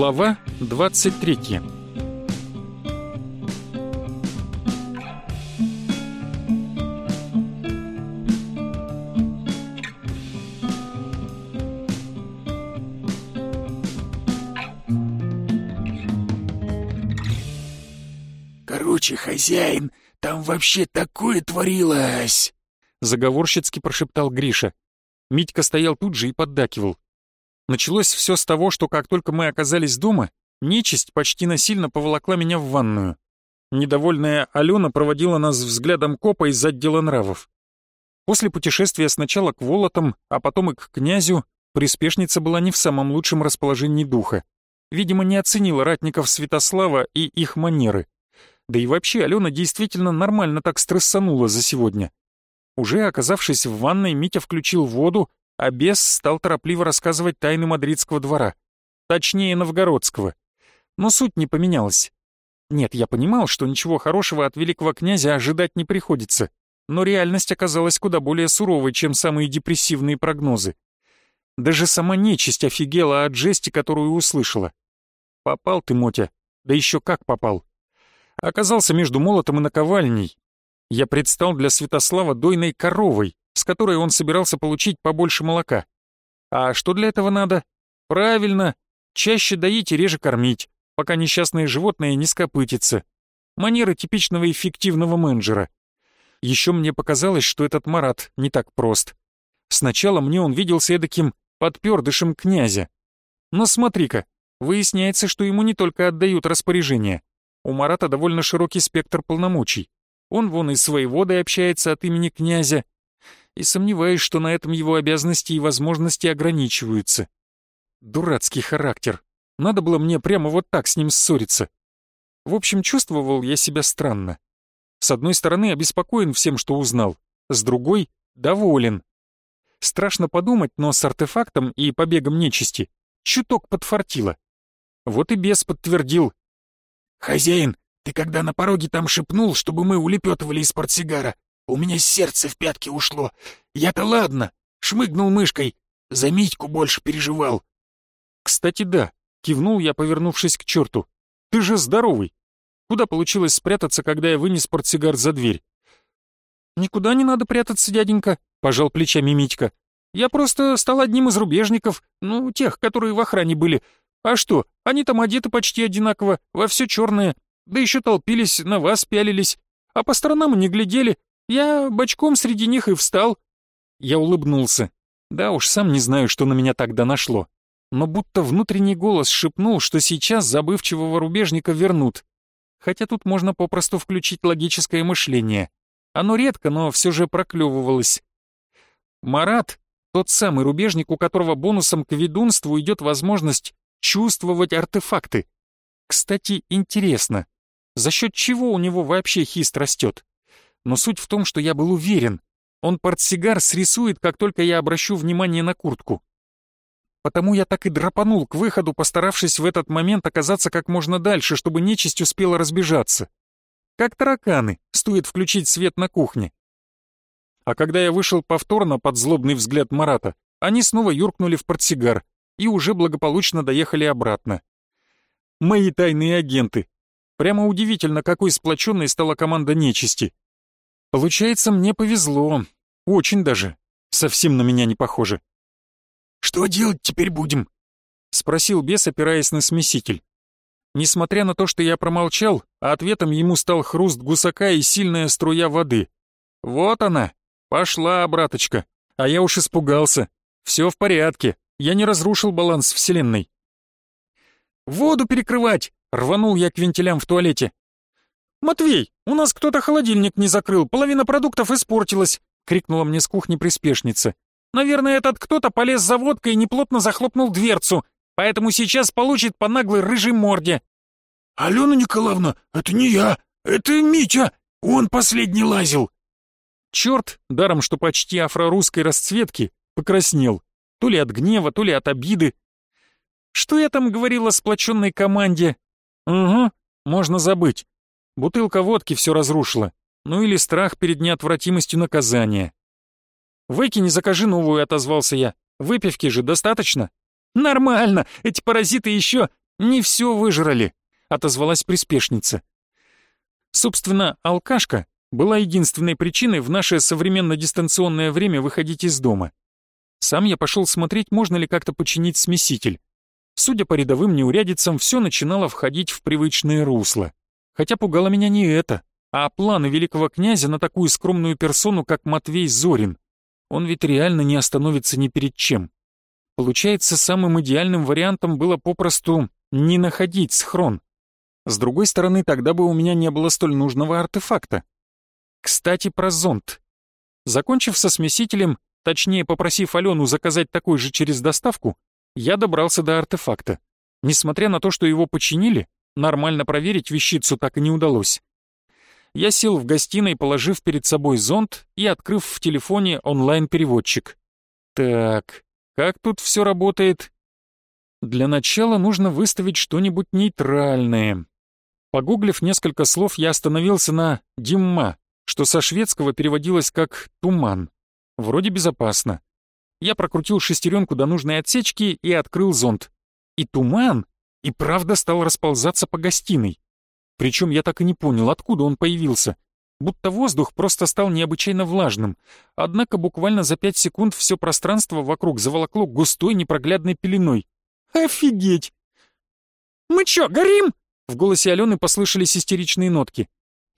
Глава 23 «Короче, хозяин, там вообще такое творилось!» Заговорщицки прошептал Гриша. Митька стоял тут же и поддакивал. Началось все с того, что как только мы оказались дома, нечисть почти насильно поволокла меня в ванную. Недовольная Алена проводила нас взглядом копа из отдела нравов. После путешествия сначала к Волотам, а потом и к князю, приспешница была не в самом лучшем расположении духа. Видимо, не оценила ратников Святослава и их манеры. Да и вообще Алена действительно нормально так стрессанула за сегодня. Уже оказавшись в ванной, Митя включил воду, а бес стал торопливо рассказывать тайны мадридского двора. Точнее, новгородского. Но суть не поменялась. Нет, я понимал, что ничего хорошего от великого князя ожидать не приходится, но реальность оказалась куда более суровой, чем самые депрессивные прогнозы. Даже сама нечисть офигела от жести, которую услышала. Попал ты, Мотя, да еще как попал. Оказался между молотом и наковальней. Я предстал для Святослава дойной коровой, с которой он собирался получить побольше молока. А что для этого надо? Правильно, чаще доить и реже кормить, пока несчастное животное не скопытится. Манеры типичного эффективного менеджера. Еще мне показалось, что этот Марат не так прост. Сначала мне он виделся эдаким подпердышем князя. Но смотри-ка, выясняется, что ему не только отдают распоряжения. У Марата довольно широкий спектр полномочий. Он вон и с воеводой общается от имени князя, и сомневаюсь, что на этом его обязанности и возможности ограничиваются. Дурацкий характер. Надо было мне прямо вот так с ним ссориться. В общем, чувствовал я себя странно. С одной стороны, обеспокоен всем, что узнал, с другой — доволен. Страшно подумать, но с артефактом и побегом нечисти чуток подфартило. Вот и бес подтвердил. «Хозяин, ты когда на пороге там шепнул, чтобы мы улепетывали из портсигара, у меня сердце в пятки ушло. Я-то ладно, шмыгнул мышкой. За Митьку больше переживал. Кстати, да, кивнул я, повернувшись к черту. Ты же здоровый. Куда получилось спрятаться, когда я вынес портсигар за дверь? «Никуда не надо прятаться, дяденька», — пожал плечами Митька. «Я просто стал одним из рубежников, ну, тех, которые в охране были. А что, они там одеты почти одинаково, во все черное, да еще толпились, на вас пялились, а по сторонам не глядели, я бочком среди них и встал. Я улыбнулся. Да уж, сам не знаю, что на меня тогда нашло. Но будто внутренний голос шепнул, что сейчас забывчивого рубежника вернут. Хотя тут можно попросту включить логическое мышление. Оно редко, но все же проклевывалось. Марат — тот самый рубежник, у которого бонусом к ведунству идет возможность чувствовать артефакты. Кстати, интересно, за счет чего у него вообще хист растет? Но суть в том, что я был уверен, он портсигар срисует, как только я обращу внимание на куртку. Потому я так и драпанул к выходу, постаравшись в этот момент оказаться как можно дальше, чтобы нечисть успела разбежаться. Как тараканы, стоит включить свет на кухне. А когда я вышел повторно под злобный взгляд Марата, они снова юркнули в портсигар и уже благополучно доехали обратно. Мои тайные агенты. Прямо удивительно, какой сплоченной стала команда нечисти. Получается, мне повезло. Очень даже. Совсем на меня не похоже. «Что делать теперь будем?» — спросил бес, опираясь на смеситель. Несмотря на то, что я промолчал, ответом ему стал хруст гусака и сильная струя воды. «Вот она! Пошла, браточка!» А я уж испугался. Все в порядке, я не разрушил баланс вселенной. «Воду перекрывать!» — рванул я к вентилям в туалете. «Матвей, у нас кто-то холодильник не закрыл, половина продуктов испортилась!» — крикнула мне с кухни приспешница. «Наверное, этот кто-то полез за водкой и неплотно захлопнул дверцу, поэтому сейчас получит по наглой рыжей морде». «Алена Николаевна, это не я, это Митя, он последний лазил!» Черт, даром что почти афрорусской расцветки, покраснел. То ли от гнева, то ли от обиды. Что я там говорил о сплоченной команде? Угу, можно забыть. Бутылка водки все разрушила. Ну или страх перед неотвратимостью наказания. «Выкини, закажи новую», — отозвался я. «Выпивки же достаточно?» «Нормально, эти паразиты еще «Не все выжрали», — отозвалась приспешница. Собственно, алкашка была единственной причиной в наше современно-дистанционное время выходить из дома. Сам я пошел смотреть, можно ли как-то починить смеситель. Судя по рядовым неурядицам, все начинало входить в привычное русло. Хотя пугало меня не это, а планы великого князя на такую скромную персону, как Матвей Зорин. Он ведь реально не остановится ни перед чем. Получается, самым идеальным вариантом было попросту не находить схрон. С другой стороны, тогда бы у меня не было столь нужного артефакта. Кстати, про зонт. Закончив со смесителем, точнее попросив Алену заказать такой же через доставку, я добрался до артефакта. Несмотря на то, что его починили, нормально проверить вещицу так и не удалось. Я сел в гостиной, положив перед собой зонт и открыв в телефоне онлайн-переводчик. Так, как тут все работает? Для начала нужно выставить что-нибудь нейтральное. Погуглив несколько слов, я остановился на «димма», что со шведского переводилось как «туман». Вроде безопасно. Я прокрутил шестеренку до нужной отсечки и открыл зонт. И туман и правда стал расползаться по гостиной. Причем я так и не понял, откуда он появился. Будто воздух просто стал необычайно влажным. Однако буквально за пять секунд все пространство вокруг заволокло густой непроглядной пеленой. «Офигеть!» «Мы чё, горим?» В голосе Алены послышались истеричные нотки.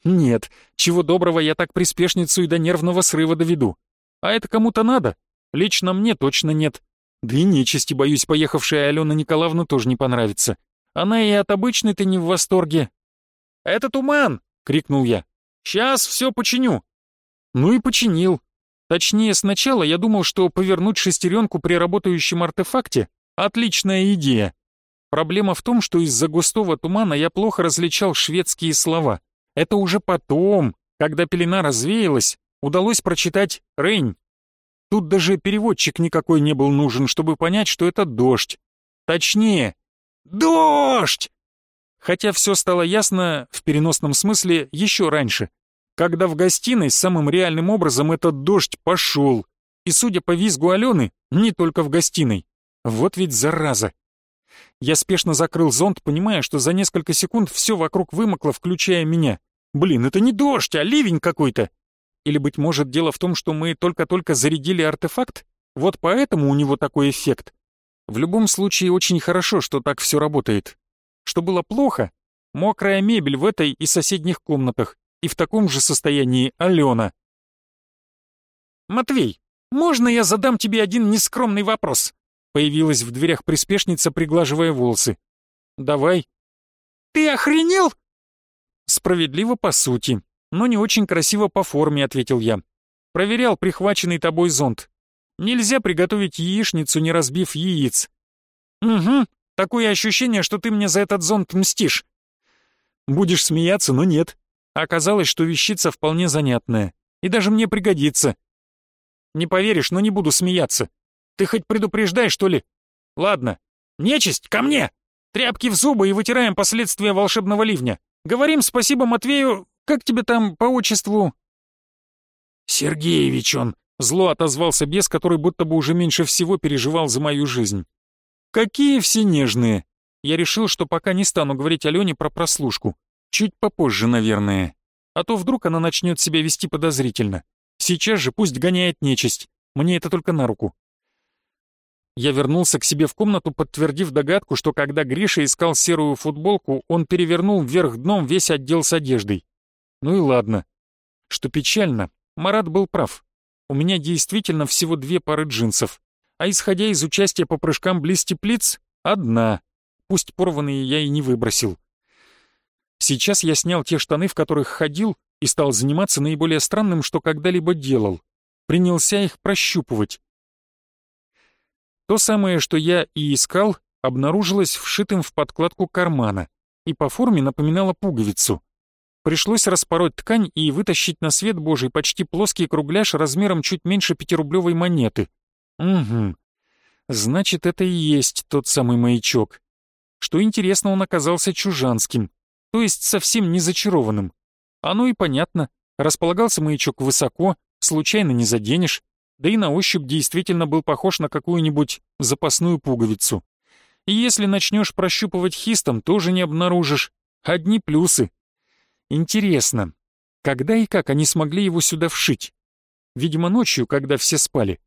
«Нет, чего доброго я так приспешницу и до нервного срыва доведу. А это кому-то надо? Лично мне точно нет. Да и нечисти, боюсь, поехавшая Алена Николаевна тоже не понравится. Она и от обычной-то не в восторге». «Это туман!» — крикнул я. «Сейчас все починю». Ну и починил. Точнее, сначала я думал, что повернуть шестеренку при работающем артефакте — отличная идея. Проблема в том, что из-за густого тумана я плохо различал шведские слова. Это уже потом, когда пелена развеялась, удалось прочитать «Рейн». Тут даже переводчик никакой не был нужен, чтобы понять, что это дождь. Точнее, «Дождь!» Хотя все стало ясно, в переносном смысле, еще раньше, когда в гостиной самым реальным образом этот дождь пошел. И, судя по визгу Алены, не только в гостиной. Вот ведь зараза. Я спешно закрыл зонт, понимая, что за несколько секунд все вокруг вымокло, включая меня. Блин, это не дождь, а ливень какой-то. Или, быть может, дело в том, что мы только-только зарядили артефакт? Вот поэтому у него такой эффект. В любом случае, очень хорошо, что так все работает. Что было плохо? Мокрая мебель в этой и соседних комнатах, и в таком же состоянии Алена. «Матвей, можно я задам тебе один нескромный вопрос?» Появилась в дверях приспешница, приглаживая волосы. «Давай». «Ты охренел?» «Справедливо по сути, но не очень красиво по форме», — ответил я. «Проверял прихваченный тобой зонт. Нельзя приготовить яичницу, не разбив яиц». «Угу, такое ощущение, что ты мне за этот зонт мстишь». «Будешь смеяться, но нет. Оказалось, что вещица вполне занятная. И даже мне пригодится». «Не поверишь, но не буду смеяться. Ты хоть предупреждай, что ли? Ладно. Нечисть, ко мне! Тряпки в зубы и вытираем последствия волшебного ливня. Говорим спасибо Матвею... Как тебе там по отчеству?» «Сергеевич он», — зло отозвался бес, который будто бы уже меньше всего переживал за мою жизнь. «Какие все нежные!» Я решил, что пока не стану говорить Алене про прослушку. Чуть попозже, наверное. А то вдруг она начнет себя вести подозрительно. Сейчас же пусть гоняет нечисть. Мне это только на руку. Я вернулся к себе в комнату, подтвердив догадку, что когда Гриша искал серую футболку, он перевернул вверх дном весь отдел с одеждой. Ну и ладно. Что печально, Марат был прав. У меня действительно всего две пары джинсов. А исходя из участия по прыжкам близ теплиц, одна. Пусть порванные я и не выбросил. Сейчас я снял те штаны, в которых ходил, и стал заниматься наиболее странным, что когда-либо делал. Принялся их прощупывать. То самое, что я и искал, обнаружилось вшитым в подкладку кармана и по форме напоминало пуговицу. Пришлось распороть ткань и вытащить на свет божий почти плоский кругляш размером чуть меньше пятирублевой монеты. Угу. Значит, это и есть тот самый маячок. Что интересно, он оказался чужанским, то есть совсем не зачарованным. Оно и понятно. Располагался маячок высоко, случайно не заденешь, да и на ощупь действительно был похож на какую-нибудь запасную пуговицу. И если начнешь прощупывать хистом, тоже не обнаружишь. Одни плюсы. Интересно, когда и как они смогли его сюда вшить? Видимо, ночью, когда все спали.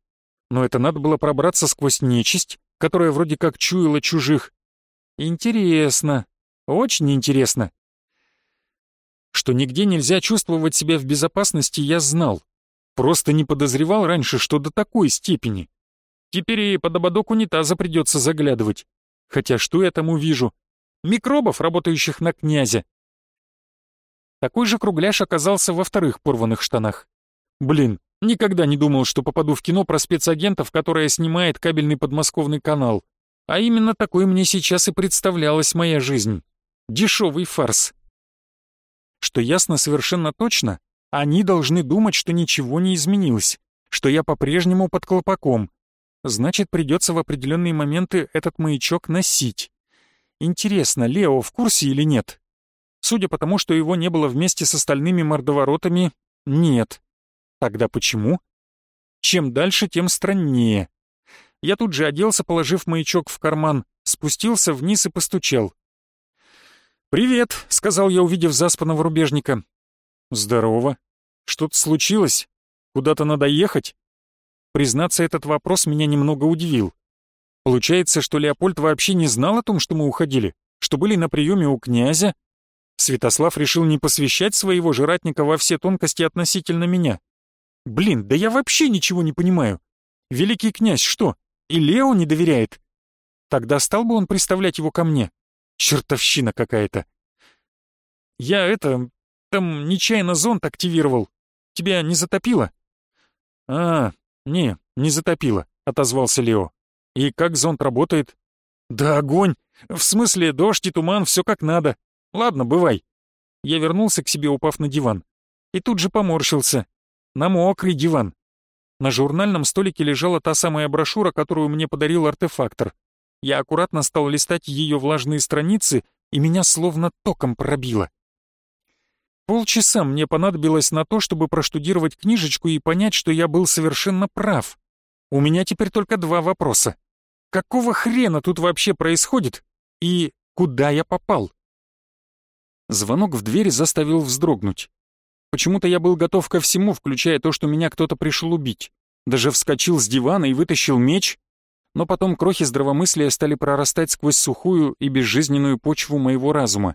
Но это надо было пробраться сквозь нечисть, которая вроде как чуяла чужих. Интересно, очень интересно. Что нигде нельзя чувствовать себя в безопасности, я знал. Просто не подозревал раньше, что до такой степени. Теперь и под ободок унитаза придется заглядывать. Хотя что я там увижу? Микробов, работающих на князя. Такой же кругляш оказался во вторых порванных штанах. Блин, никогда не думал, что попаду в кино про спецагентов, которое снимает кабельный подмосковный канал. А именно такой мне сейчас и представлялась моя жизнь. Дешевый фарс. Что ясно совершенно точно, они должны думать, что ничего не изменилось, что я по-прежнему под колпаком. Значит, придется в определенные моменты этот маячок носить. Интересно, Лео в курсе или нет? Судя по тому, что его не было вместе с остальными мордоворотами, нет. Тогда почему? Чем дальше, тем страннее. Я тут же оделся, положив маячок в карман, спустился вниз и постучал. «Привет», — сказал я, увидев заспанного рубежника. «Здорово. Что-то случилось? Куда-то надо ехать?» Признаться, этот вопрос меня немного удивил. Получается, что Леопольд вообще не знал о том, что мы уходили, что были на приеме у князя? Святослав решил не посвящать своего жратника во все тонкости относительно меня. Блин, да я вообще ничего не понимаю. Великий князь что, и Лео не доверяет? Тогда стал бы он представлять его ко мне? Чертовщина какая-то. Я это... там нечаянно зонт активировал. Тебя не затопило? А, не, не затопило, отозвался Лео. И как зонт работает? Да огонь! В смысле, дождь и туман, все как надо. Ладно, бывай. Я вернулся к себе, упав на диван. И тут же поморщился. На мокрый диван. На журнальном столике лежала та самая брошюра, которую мне подарил артефактор. Я аккуратно стал листать ее влажные страницы, и меня словно током пробило. Полчаса мне понадобилось на то, чтобы проштудировать книжечку и понять, что я был совершенно прав. У меня теперь только два вопроса. Какого хрена тут вообще происходит? И куда я попал? Звонок в дверь заставил вздрогнуть. Почему-то я был готов ко всему, включая то, что меня кто-то пришел убить. Даже вскочил с дивана и вытащил меч, но потом крохи здравомыслия стали прорастать сквозь сухую и безжизненную почву моего разума.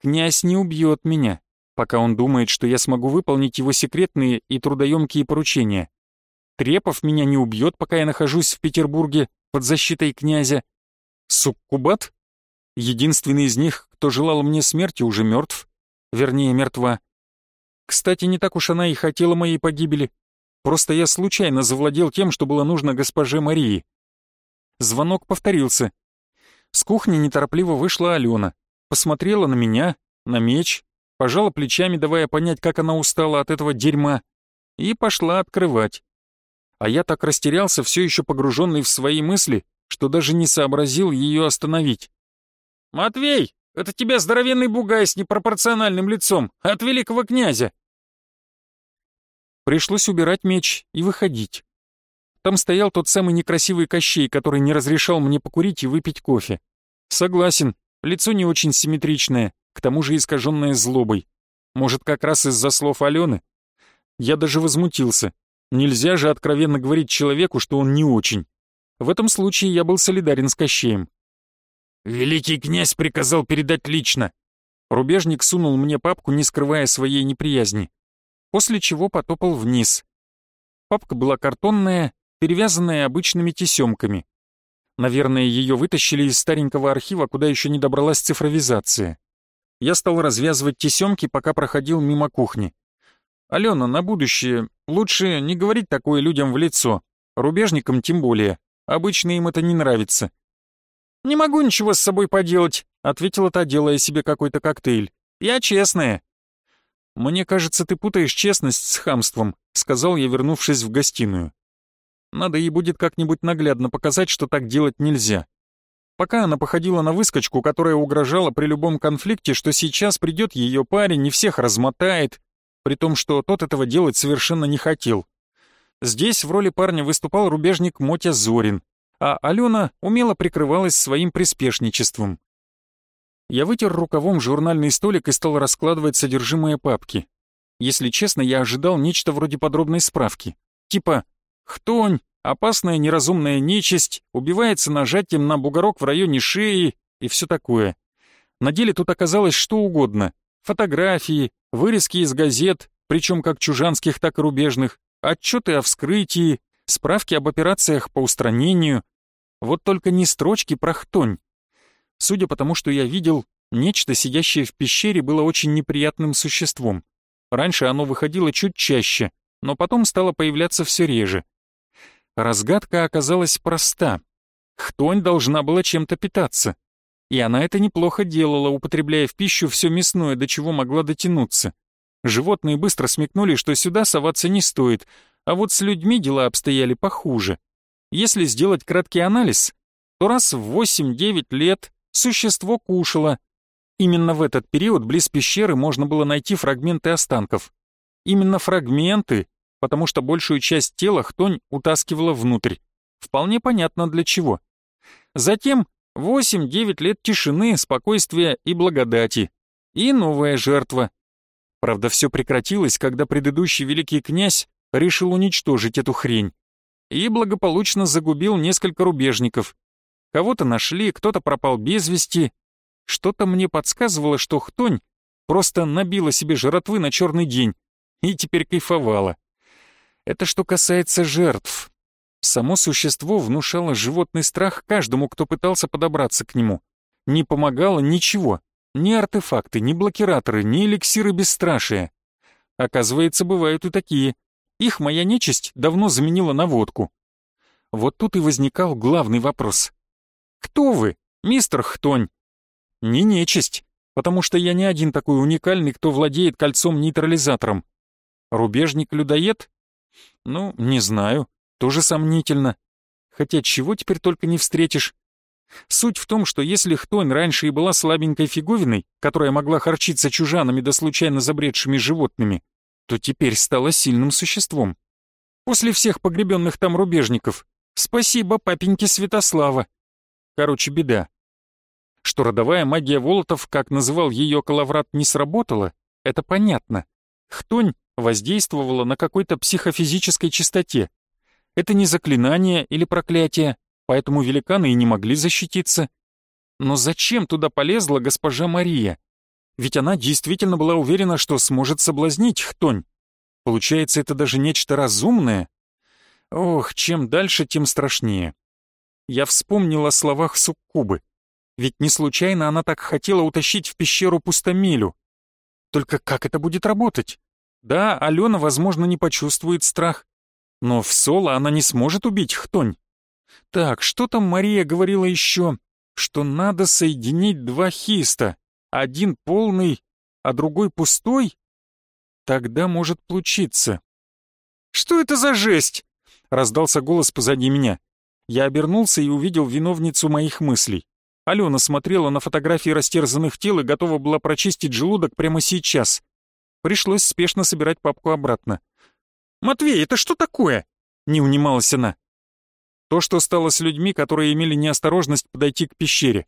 Князь не убьет меня, пока он думает, что я смогу выполнить его секретные и трудоемкие поручения. Трепов меня не убьет, пока я нахожусь в Петербурге под защитой князя. Суккубат? Единственный из них, кто желал мне смерти, уже мертв. Вернее, мертва. Кстати, не так уж она и хотела моей погибели. Просто я случайно завладел тем, что было нужно госпоже Марии. Звонок повторился. С кухни неторопливо вышла Алена. Посмотрела на меня, на меч, пожала плечами, давая понять, как она устала от этого дерьма, и пошла открывать. А я так растерялся, все еще погруженный в свои мысли, что даже не сообразил ее остановить. «Матвей, это тебя здоровенный бугай с непропорциональным лицом, от великого князя!» Пришлось убирать меч и выходить. Там стоял тот самый некрасивый Кощей, который не разрешал мне покурить и выпить кофе. Согласен, лицо не очень симметричное, к тому же искаженное злобой. Может, как раз из-за слов Алены? Я даже возмутился. Нельзя же откровенно говорить человеку, что он не очень. В этом случае я был солидарен с Кощеем. «Великий князь приказал передать лично». Рубежник сунул мне папку, не скрывая своей неприязни. После чего потопал вниз. Папка была картонная, перевязанная обычными тесемками. Наверное, ее вытащили из старенького архива, куда еще не добралась цифровизация. Я стал развязывать тесемки, пока проходил мимо кухни. «Алена, на будущее, лучше не говорить такое людям в лицо, рубежникам тем более. Обычно им это не нравится». «Не могу ничего с собой поделать», — ответила та, делая себе какой-то коктейль. «Я честная». «Мне кажется, ты путаешь честность с хамством», — сказал я, вернувшись в гостиную. Надо ей будет как-нибудь наглядно показать, что так делать нельзя. Пока она походила на выскочку, которая угрожала при любом конфликте, что сейчас придет ее парень и всех размотает, при том, что тот этого делать совершенно не хотел. Здесь в роли парня выступал рубежник Мотя Зорин, а Алена умело прикрывалась своим приспешничеством. Я вытер рукавом журнальный столик и стал раскладывать содержимое папки. Если честно, я ожидал нечто вроде подробной справки. Типа «Хтонь, опасная неразумная нечисть, убивается нажатием на бугорок в районе шеи» и все такое. На деле тут оказалось что угодно. Фотографии, вырезки из газет, причем как чужанских, так и рубежных, отчеты о вскрытии, справки об операциях по устранению. Вот только не строчки про хтонь. Судя по тому, что я видел, нечто, сидящее в пещере, было очень неприятным существом. Раньше оно выходило чуть чаще, но потом стало появляться все реже. Разгадка оказалась проста. Хтонь должна была чем-то питаться. И она это неплохо делала, употребляя в пищу все мясное, до чего могла дотянуться. Животные быстро смекнули, что сюда соваться не стоит, а вот с людьми дела обстояли похуже. Если сделать краткий анализ, то раз в 8-9 лет существо кушало. Именно в этот период близ пещеры можно было найти фрагменты останков. Именно фрагменты, потому что большую часть тела хтонь утаскивала внутрь. Вполне понятно для чего. Затем 8-9 лет тишины, спокойствия и благодати. И новая жертва. Правда, все прекратилось, когда предыдущий великий князь решил уничтожить эту хрень. И благополучно загубил несколько рубежников. Кого-то нашли, кто-то пропал без вести. Что-то мне подсказывало, что Хтонь просто набила себе жратвы на черный день и теперь кайфовала. Это что касается жертв. Само существо внушало животный страх каждому, кто пытался подобраться к нему. Не помогало ничего. Ни артефакты, ни блокираторы, ни эликсиры бесстрашия. Оказывается, бывают и такие. Их моя нечисть давно заменила на водку. Вот тут и возникал главный вопрос. «Кто вы, мистер Хтонь?» «Не нечисть, потому что я не один такой уникальный, кто владеет кольцом-нейтрализатором. Рубежник-людоед? Ну, не знаю, тоже сомнительно. Хотя чего теперь только не встретишь. Суть в том, что если Хтонь раньше и была слабенькой фиговиной, которая могла харчиться чужанами да случайно забредшими животными, то теперь стала сильным существом. После всех погребенных там рубежников. Спасибо папеньке Святослава. Короче, беда. Что родовая магия Волотов, как называл ее Калаврат, не сработала, это понятно. Хтонь воздействовала на какой-то психофизической частоте. Это не заклинание или проклятие, поэтому великаны и не могли защититься. Но зачем туда полезла госпожа Мария? Ведь она действительно была уверена, что сможет соблазнить Хтонь. Получается, это даже нечто разумное? Ох, чем дальше, тем страшнее. Я вспомнил о словах Суккубы. Ведь не случайно она так хотела утащить в пещеру пустомелю. Только как это будет работать? Да, Алена, возможно, не почувствует страх. Но в соло она не сможет убить Хтонь. Так, что там Мария говорила еще? Что надо соединить два хиста. Один полный, а другой пустой? Тогда может получиться. «Что это за жесть?» — раздался голос позади меня. Я обернулся и увидел виновницу моих мыслей. Алена смотрела на фотографии растерзанных тел и готова была прочистить желудок прямо сейчас. Пришлось спешно собирать папку обратно. «Матвей, это что такое?» — не унималась она. То, что стало с людьми, которые имели неосторожность подойти к пещере.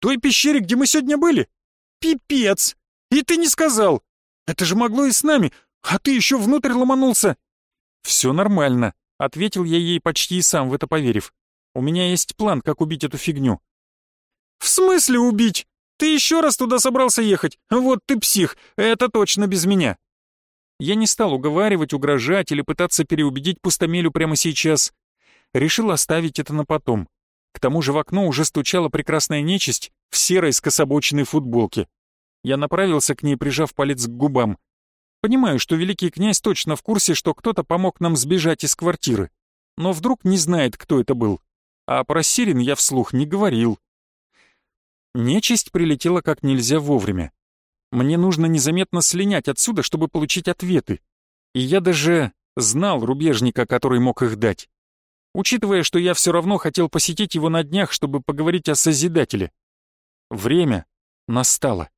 «Той пещере, где мы сегодня были? Пипец! И ты не сказал! Это же могло и с нами, а ты еще внутрь ломанулся!» «Все нормально», — ответил я ей почти и сам в это поверив. «У меня есть план, как убить эту фигню». «В смысле убить? Ты еще раз туда собрался ехать? Вот ты псих, это точно без меня!» Я не стал уговаривать, угрожать или пытаться переубедить пустомелю прямо сейчас решил оставить это на потом. К тому же в окно уже стучала прекрасная нечисть в серой скособоченной футболке. Я направился к ней, прижав палец к губам. Понимаю, что великий князь точно в курсе, что кто-то помог нам сбежать из квартиры. Но вдруг не знает, кто это был. А про Сирин я вслух не говорил. Нечисть прилетела как нельзя вовремя. Мне нужно незаметно слинять отсюда, чтобы получить ответы. И я даже знал рубежника, который мог их дать учитывая, что я все равно хотел посетить его на днях, чтобы поговорить о Созидателе. Время настало.